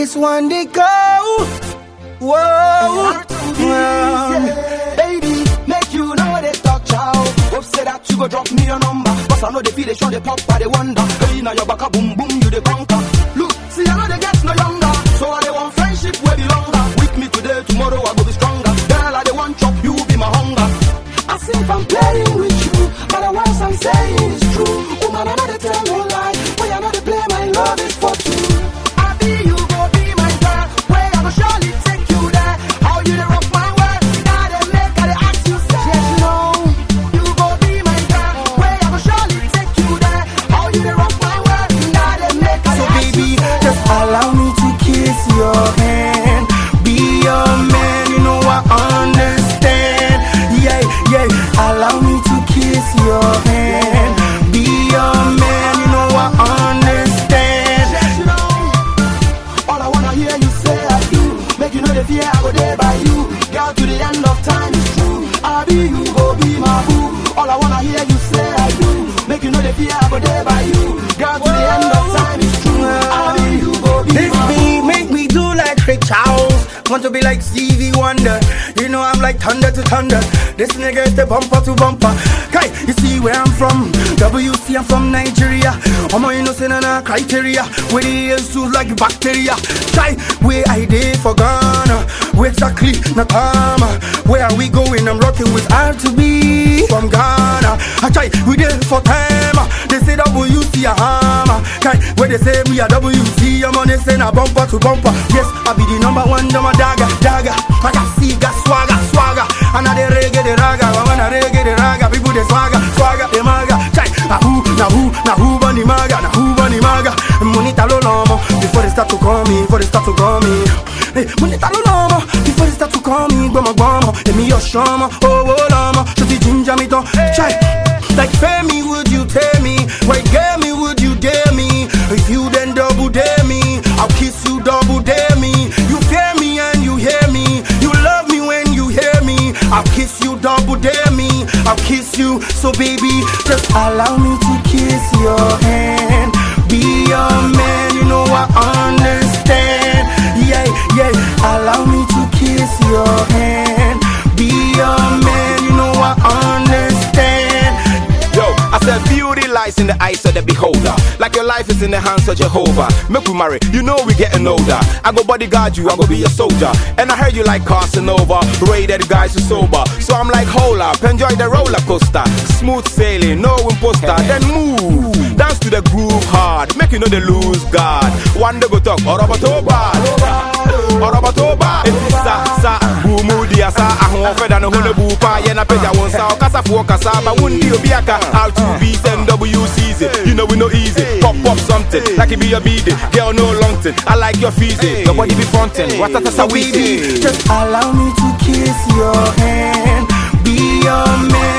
It's one day go. Whoa. Yeah. Baby, make you know they talk chow. Hope say that you go drop me your number. Cause I know they feel they show they pop, but they wonder. Hey, now your back a boom boom, you the conquer. Look, see, I know they get no younger. So I they want friendship where be longer. With me today, tomorrow I go be stronger. Girl, I they want chop, you be my hunger. I see if I'm playing with you, but the words I'm saying is true. Woman, I know they tell no lie. When I know they play, my love is for two. Want to be like Stevie Wonder. Like thunder to thunder. This nigga is the bumper to bumper. Kai, you see where I'm from? WC, I'm from Nigeria. I'm a innocent and a criteria. Where the is too like bacteria. Kai, where I did for Ghana. Where exactly Nakama? Where are we going? I'm rocking with R2B from Ghana. Ah, I try, we did for time. They say WC a hammer. Kai, where they say we are WC. I'm on this and a bumper to bumper. Yes, I be the number one, number dagger, dagger. I got see, got swagger, swagger. And I they reggae the raga. I reggae the raga, people they swagger, swagger, the maga. Chai, na who, na who, na who bunny maga, na who bunny maga. Monita lo lomo before they start to call me, before they start to call me. Hey, monita lo lomo before they start to call me. Gbama, emi yo shama, oh oh lama. Shoti ginger me to, chai. Like Femi, would you tell me? Wait, get me, So baby, just allow me to kiss your hand. Lies in the eyes of the beholder. Like your life is in the hands of Jehovah. Make we marry, you know we getting older. I go bodyguard you, I go be a soldier. And I heard you like Casanova, rated guys who sober. So I'm like, hold up, enjoy the roller coaster. Smooth sailing, no imposter, then move. Dance to the groove hard, make you know the lose guard. One day go talk, Orobatoba. Orobatoba. Eh, sa, sa, bumu dia ah, sa, ahoɔfɛ da ne ho ne bu paa yɛ na pagya wo nsa ɔkasafoɔ kasa ba wondi obi aka R2Bees and WCs you know we no easy. Pop pop something. Like it be your bid girl no long thing. I like your feezy. Your body be frontin watatasa So baby, weedy. just allow me to kiss your hand. Be your man, you know I